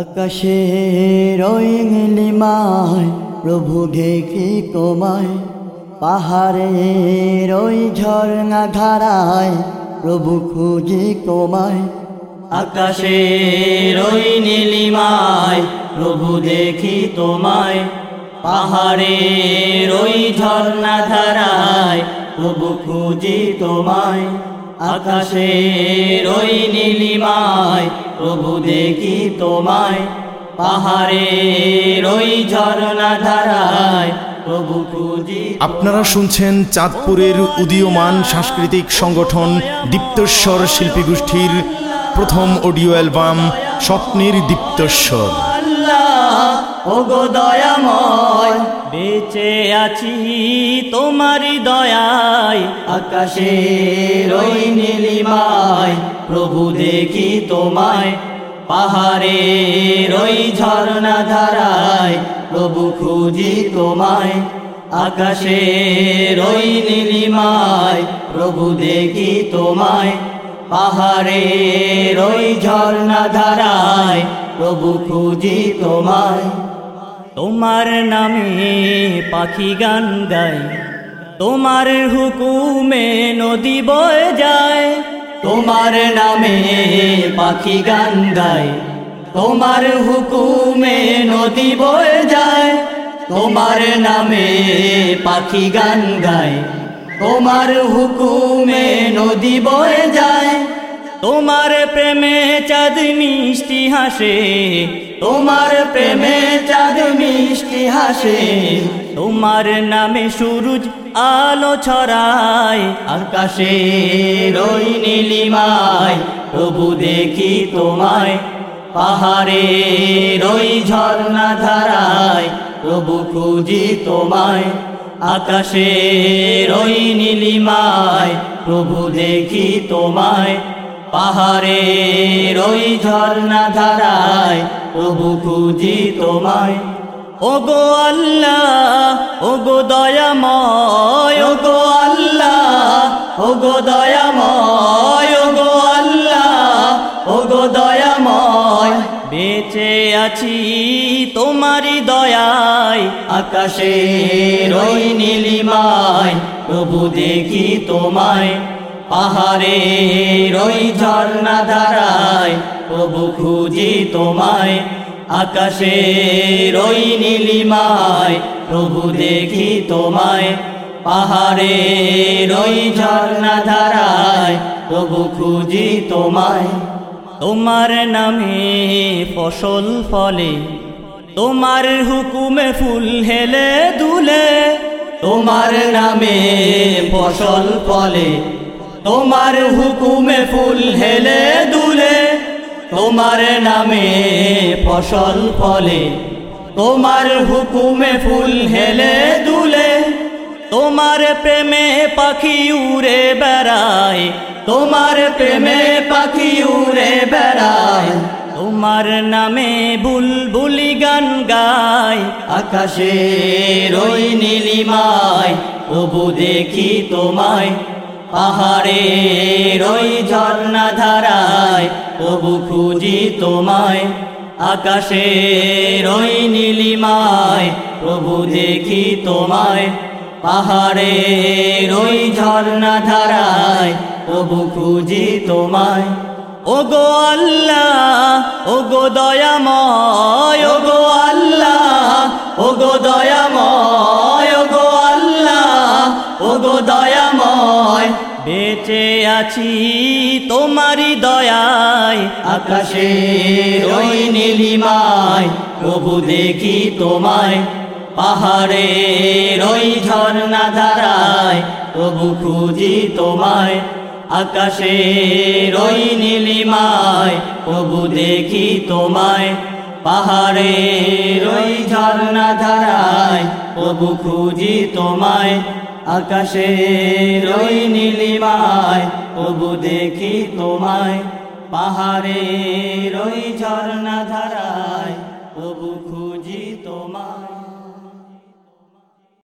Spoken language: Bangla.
আকাশে রইলিমায় প্রভু দেখি তোমায়। পাহাড়ে রই ঝর্ণা ধারায় প্রভু খুঁজি তোমায়। আকাশে রই নীলিমায় প্রভু দেখি তোমায়। পাহাড়ে রই ঝর্ণা ধারায় প্রভু খুঁজি তোমায়। আকাশে রই নীলিমায় প্রভু দেখি তোমায়। পাহাড়ে ওই ঝর্ণা ধারায় প্রভু খুঁজি আপনারা শুনছেন চাঁদপুরের উদীয়মান সাংস্কৃতিক সংগঠন দীপ্তস্বর শিল্পী গোষ্ঠীর প্রথম অডিও অ্যালবাম স্বপ্নের দীপ্তস্বর। আল্লাহ ওগো দয়াময় বেঁচে আছি তোমারই দয়ায়। আকাশে রই নীলিমায় প্রভু দেখি তোমায়। পাহাড়ে রই ঝর্ণা ধারায় প্রভু খুঁজি তোমায়। আকাশে রই নীলিমায় প্রভু দেখি তোমায়। পাহাড়ে রই ঝর্ণা ধারায় প্রভু খুঁজি তোমায়। তোমার নামে পাখি গান গায় তোমার হুকুমে নদী বয়ে যায়। তোমার নামে পাখি গান গায় তোমার হুকুমে নদী বয়ে যায়। তোমার নামে পাখি গান গায় তোমার হুকুমে নদী বয়ে যায়। তোমার প্রেমে চাঁদ মিষ্টি হাসে, তোমার প্রেমে চাঁদ মিষ্টি হাসে, তোমার নামে সূরজ আলো ছড়ায়, আকাশে রই নীলিমায়, প্রভু দেখি তোমায়, পাহাড়ে রই ঝর্ণা ধারায়, প্রভু খুঁজি তোমায়, আকাশে রই নীলিমায়, প্রভু দেখি তোমায় পাহাড়ে রই ঝর্ণা ধারায় প্রভু খুঁজি তোমায়। ওগো আল্লাহ, ওগো দয়াময়, ওগো আল্লাহ, ওগো দয়াময়, ওগো আল্লাহ, ওগো দয়াময়। বেঁচে আছি তোমারই দয়ায় আকাশে রই নীলিমায়, প্রভু দেখি তোমায়। পাহাড়ে রই ঝর্ণা ধারায়, প্রভু খুঁজি তোমায়। আকাশে রই নীলিমায়, প্রভু দেখি তোমায়। পাহাড়ে রই ঝর্ণা ধারায়, প্রভু খুঁজি তোমায়। তোমার নামে ফসল ফলে, তোমার হুকুমে ফুল হেলে দুলে, তোমার নামে ফসল ফলে তোমার হুকুমে ফুল হেলে দুলে, তোমার নামে ফসল ফলে। তোমার হুকুমে ফুল হেলে দুলে, তোমার প্রেমে পাখি উড়ে বেড়ায়। তোমার প্রেমে পাখি উড়ে বেড়ায়। তোমার নামে বুলবুলি গান গায় আকাশে রই নীলিমায়। প্রভু দেখি তোমায় পাহাড়ে রই ঝর্ণা ধারায় প্রভু খুঁজি তোমায়। আকাশে রই নীলিমায় প্রভু দেখি তোমায়। পাহাড়ে রই ঝর্ণা ধারায় প্রভু খুঁজি তোমায়। ওগো আল্লাহ, ওগো দয়াময়, ওগো আল্লাহ, ওগো দয়াময়, ওগো আল্লাহ, ওগো বেঁচে আছি তোমারই দয়ায়। আকাশে রই নীলিমায়, প্রভু দেখি তোমায়। পাহাড়ে রই ঝর্ণা ধারায়, প্রভু খুঁজি তোমায়। আকাশে রই নীলিমায়, প্রভু দেখি তোমায়। পাহাড়ে রই ঝর্ণা ধারায়, প্রভু খুঁজি তোমায়। আকাশে রই নীলিমায় প্রভু দেখি তোমায়। পাহাড়ে রই ঝর্ণা ধারায় প্রভু খু